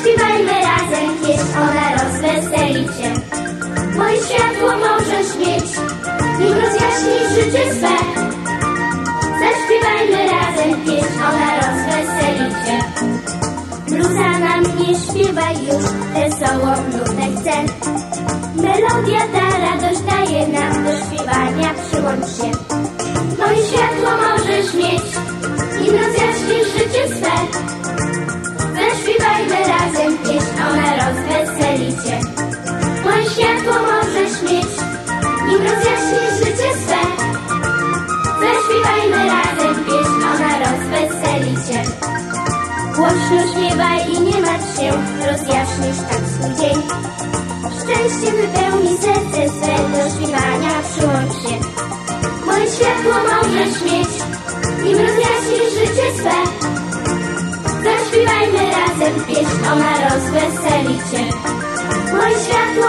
Zaśpiewajmy razem pieśń, ona rozweseli cię. Moje światło możesz mieć, nim rozjaśnisz życie swe. Zaśpiewajmy razem pieśń, ona rozweseli cię. Bluza nam nie śpiewa już, wesołą nutę chce. Melodia ta radość daje nam do śpiewania, przyłącz się. Moje światło możesz mieć, Głośno śpiewaj i nie martw się, rozjaśnisz tak swój dzień. Szczęście wypełni serce swe, do śpiewania przyłącz się. Moje światło możesz mieć, nim rozjaśnisz życie swe. Zaśpiewajmy razem pieśń, ona rozweseli cię. Moje światło